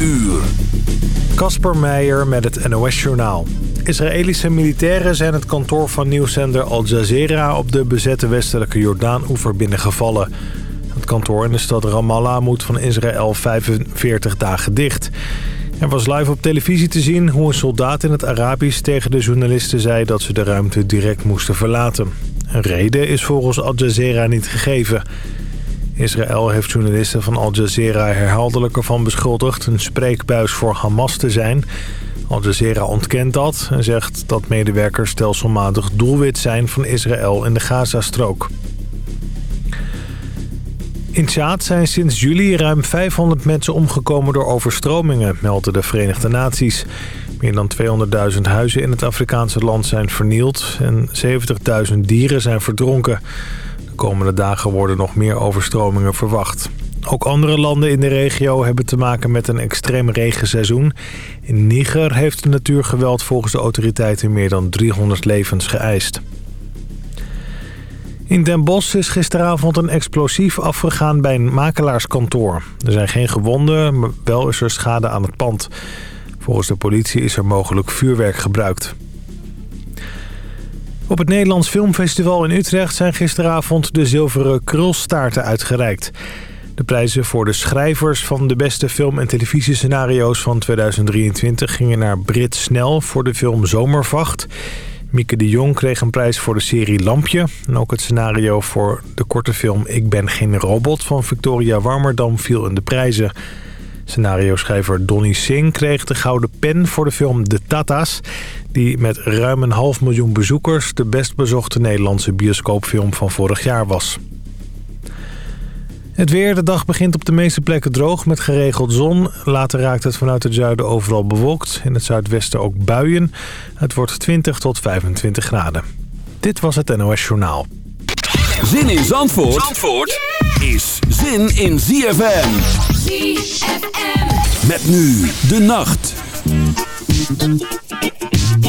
uur. Kasper Meijer met het NOS-journaal. Israëlische militairen zijn het kantoor van nieuwszender Al Jazeera... op de bezette westelijke Jordaan-oever binnengevallen. Het kantoor in de stad Ramallah moet van Israël 45 dagen dicht. Er was live op televisie te zien hoe een soldaat in het Arabisch tegen de journalisten zei... dat ze de ruimte direct moesten verlaten. Een reden is volgens Al Jazeera niet gegeven... Israël heeft journalisten van Al Jazeera herhaaldelijk ervan beschuldigd... een spreekbuis voor Hamas te zijn. Al Jazeera ontkent dat en zegt dat medewerkers stelselmatig doelwit zijn van Israël in de Gazastrook. In Tjaad zijn sinds juli ruim 500 mensen omgekomen door overstromingen, melden de Verenigde Naties. Meer dan 200.000 huizen in het Afrikaanse land zijn vernield en 70.000 dieren zijn verdronken komende dagen worden nog meer overstromingen verwacht. Ook andere landen in de regio hebben te maken met een extreem regenseizoen. In Niger heeft de natuurgeweld volgens de autoriteiten meer dan 300 levens geëist. In Den Bosch is gisteravond een explosief afgegaan bij een makelaarskantoor. Er zijn geen gewonden, maar wel is er schade aan het pand. Volgens de politie is er mogelijk vuurwerk gebruikt. Op het Nederlands Filmfestival in Utrecht zijn gisteravond de zilveren krulstaarten uitgereikt. De prijzen voor de schrijvers van de beste film- en televisiescenario's van 2023 gingen naar Brit Snel voor de film Zomervacht. Mieke de Jong kreeg een prijs voor de serie Lampje. En ook het scenario voor de korte film Ik ben geen robot van Victoria Warmerdam viel in de prijzen. Scenario-schrijver Donny Singh kreeg de gouden pen voor de film De Tata's... die met ruim een half miljoen bezoekers... de best bezochte Nederlandse bioscoopfilm van vorig jaar was. Het weer, de dag begint op de meeste plekken droog met geregeld zon. Later raakt het vanuit het zuiden overal bewolkt. In het zuidwesten ook buien. Het wordt 20 tot 25 graden. Dit was het NOS Journaal. Zin in Zandvoort, Zandvoort is zin in ZFM. ZFM. Met nu de nacht.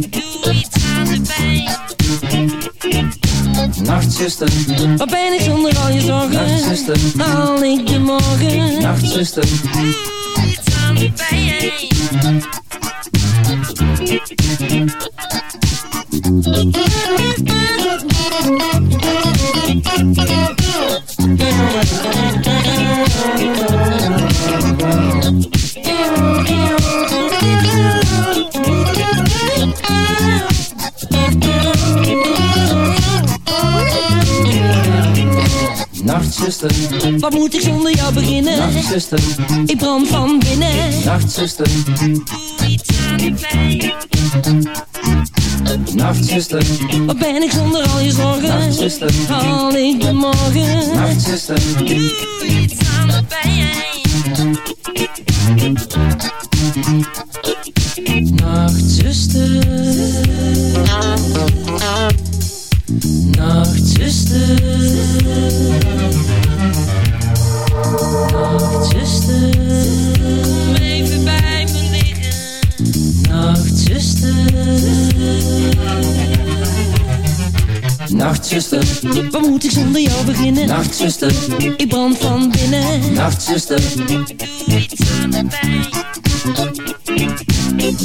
Doe iets aan de pijn. Nachtzuster, Wat ben ik zonder al je zorgen? Nachtzuster, Haal ik de morgen? Nachtzuster, Wat moet ik zonder jou beginnen? Nachtzuster, Ik brand van binnen. Nachtzuster, Doe iets aan de pijn. Nachtzuster, Wat ben ik zonder al je zorgen? Nachtzuster, Haal ik de morgen? Nachtzuster, Doe iets beginnen? Nachtzuster, ik brand van binnen. Nachtzuster, doe iets aan de pijn.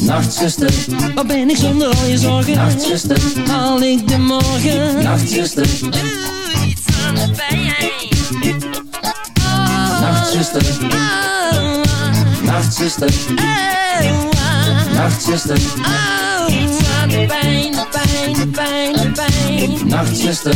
Nachtzuster, Waar ben ik zonder al je zorgen? Nachtzuster, Haal ik de morgen? Nachtzuster, Doe iets aan de pijn. Nachtzuster, Oh, Nachtzuster, oh, Nachtzuster, oh, iets aan de pijn, de pijn, de pijn, de pijn. Nachtzuster,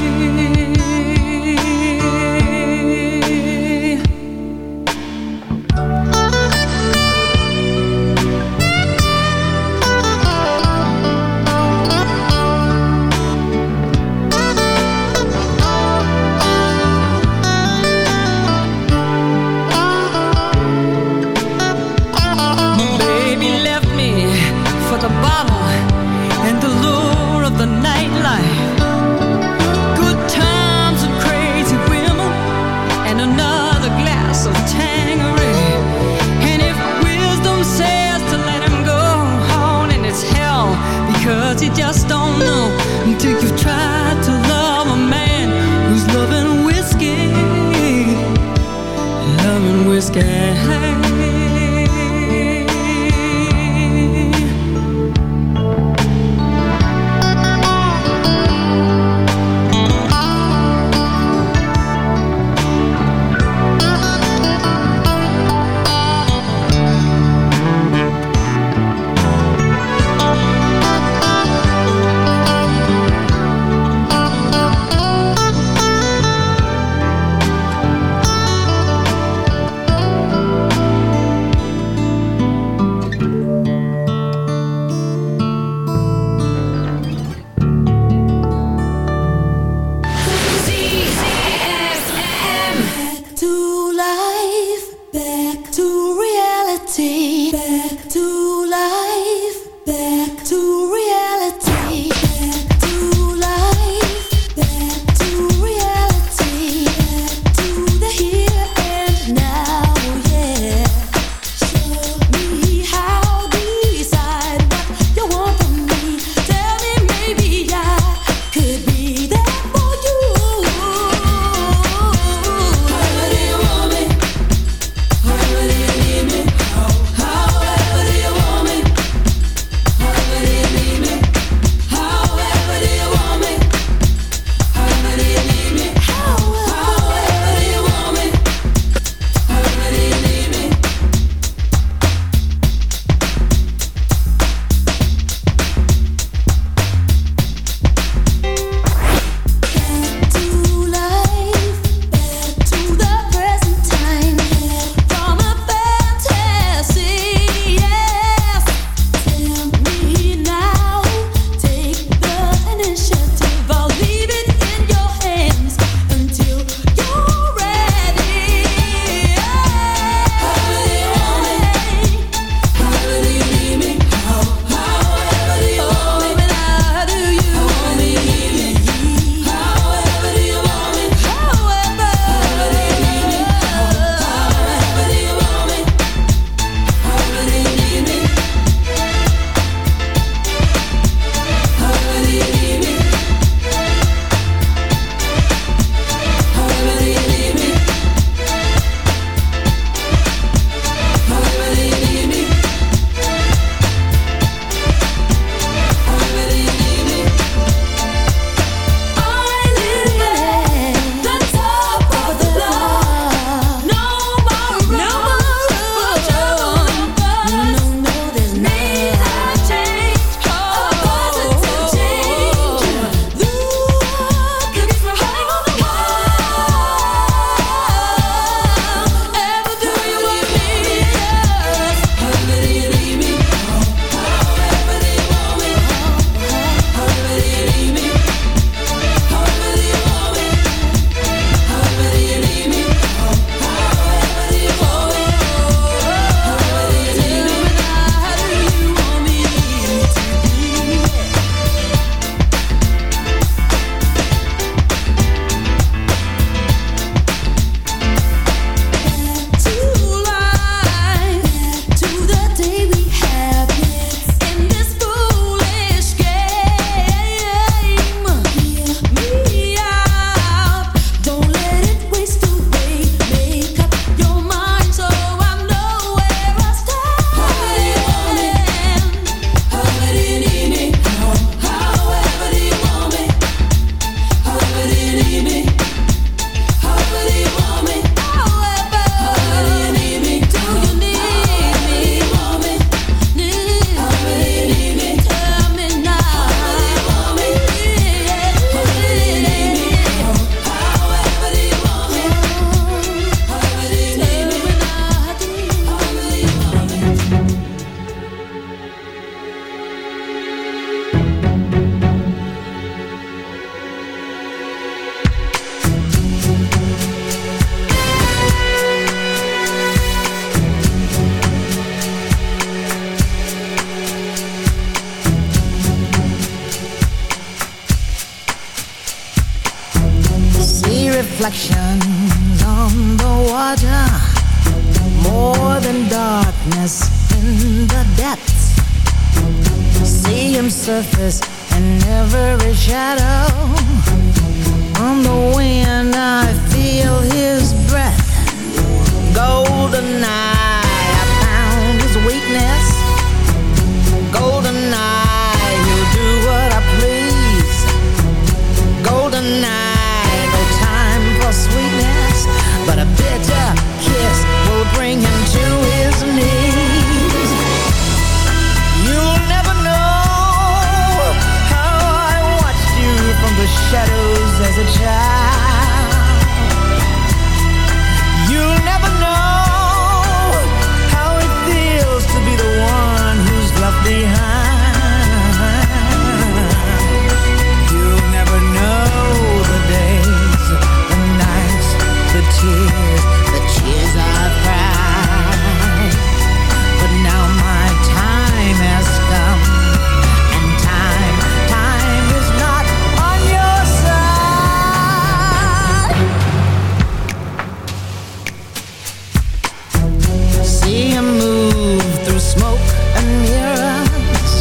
See him move through smoke and mirrors.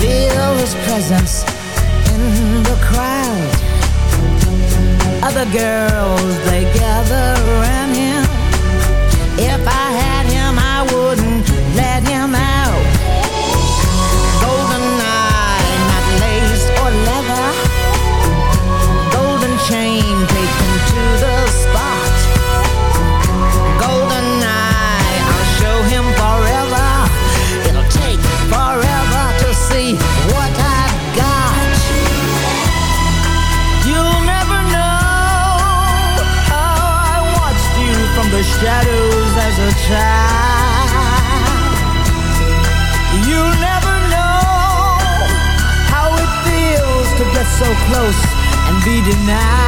Feel his presence in the crowd. Other girls, they gather around him. If close and be denied.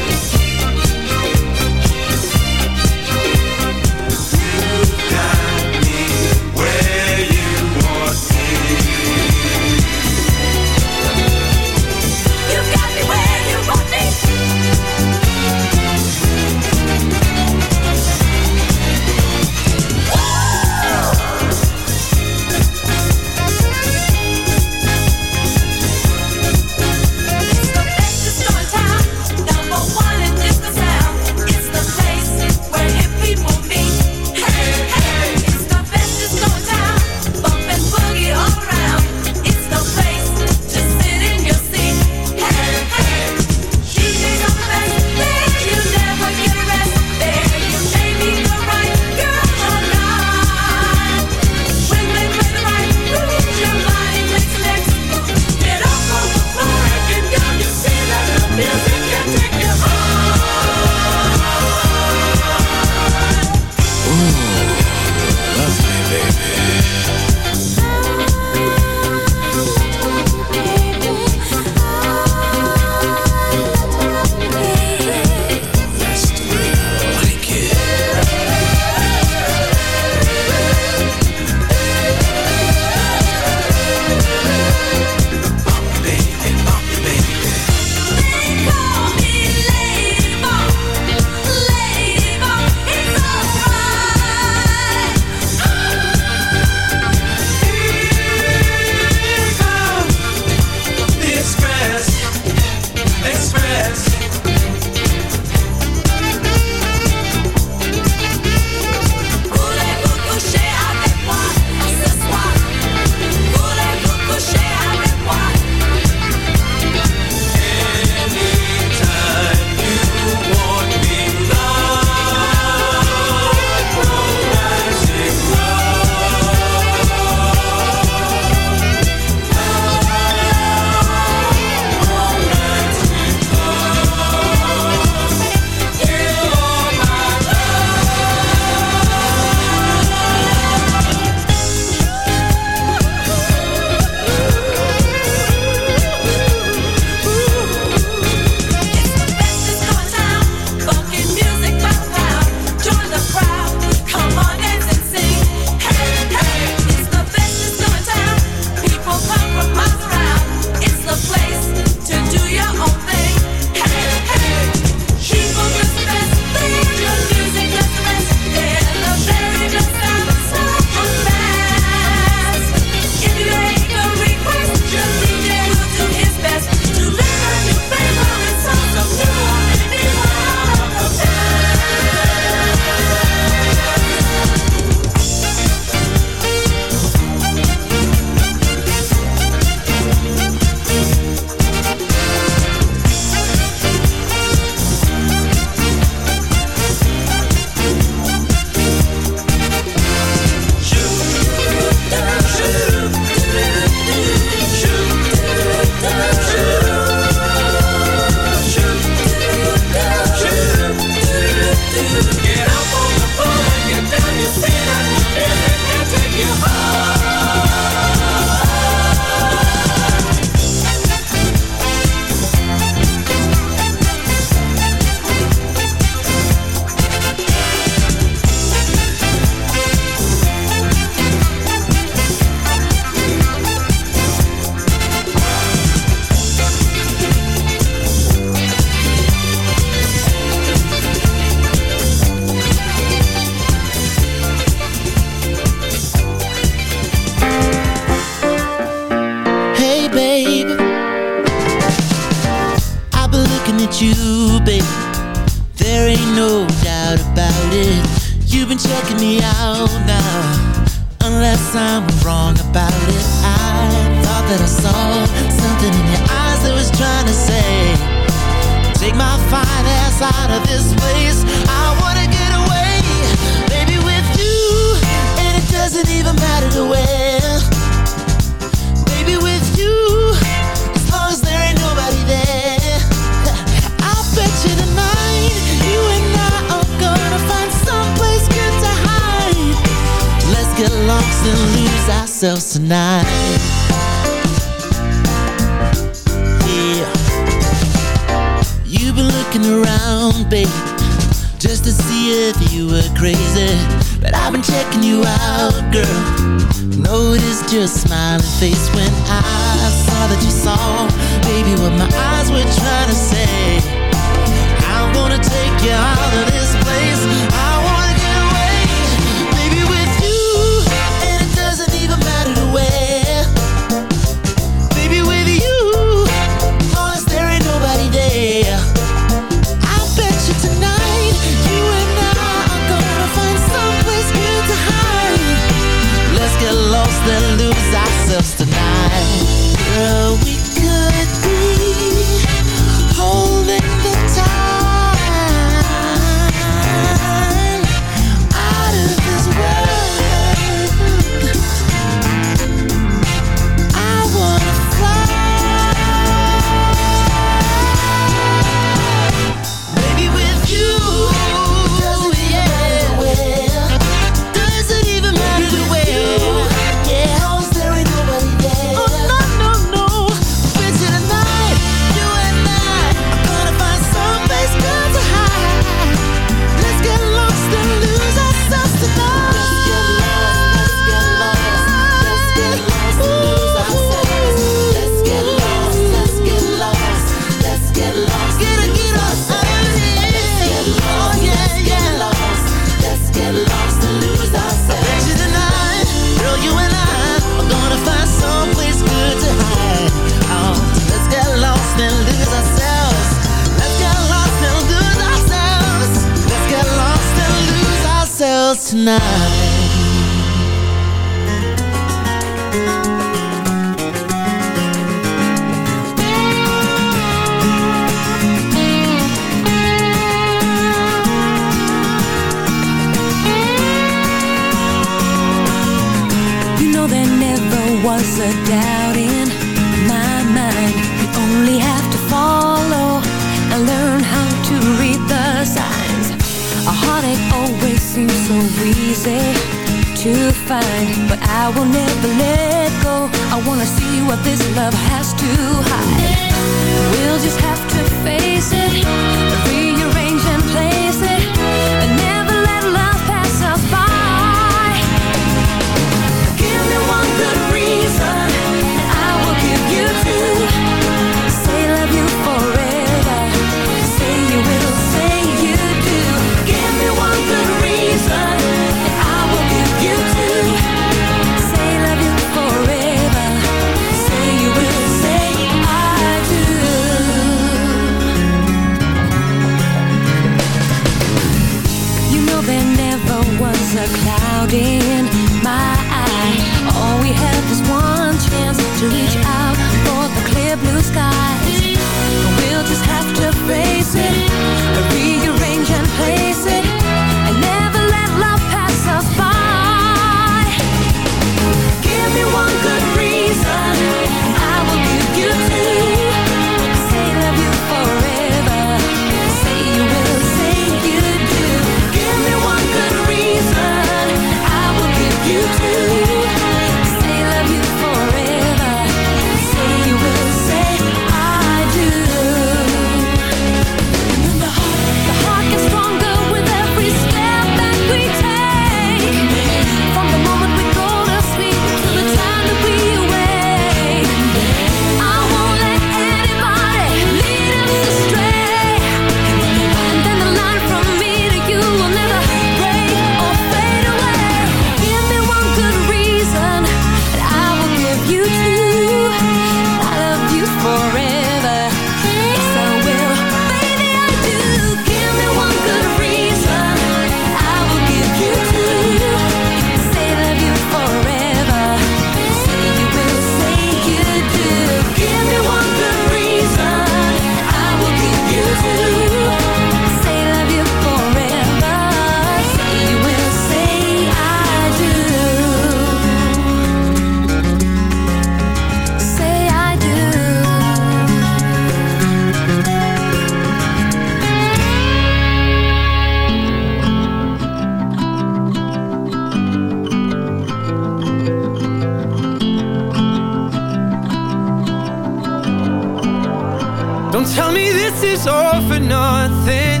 All for nothing.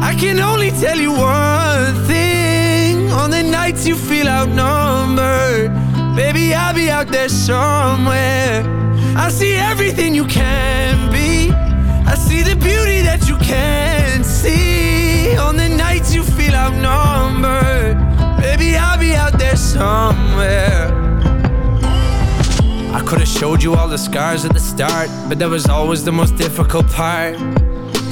I can only tell you one thing. On the nights you feel outnumbered, baby, I'll be out there somewhere. I see everything you can be. I see the beauty that you can't see. On the nights you feel outnumbered, baby, I'll be out there somewhere. I could have showed you all the scars at the start, but that was always the most difficult part.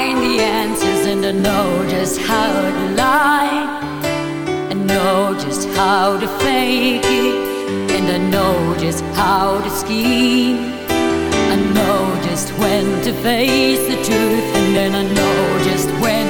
find the answers and I know just how to lie. and know just how to fake it. And I know just how to scheme. I know just when to face the truth. And then I know just when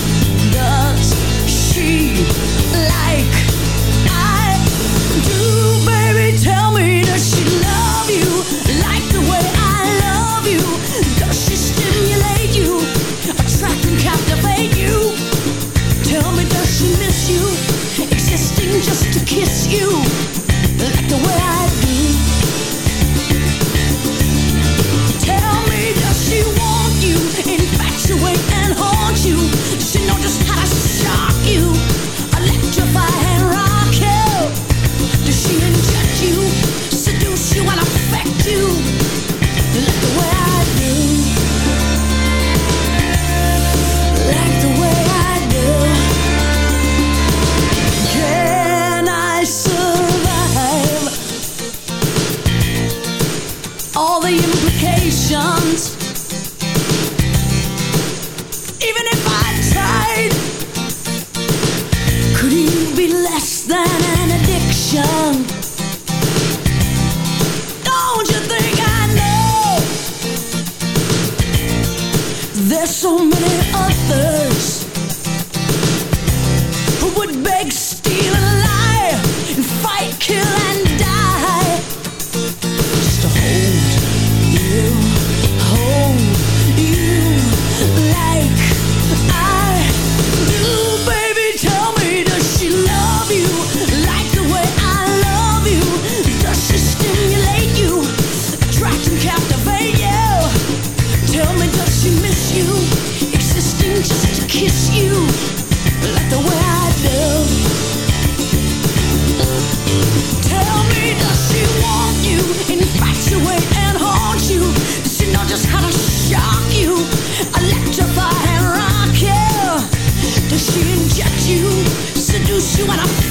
just to kiss you. be less than an addiction. Don't you think I know? There's so many others you wanna.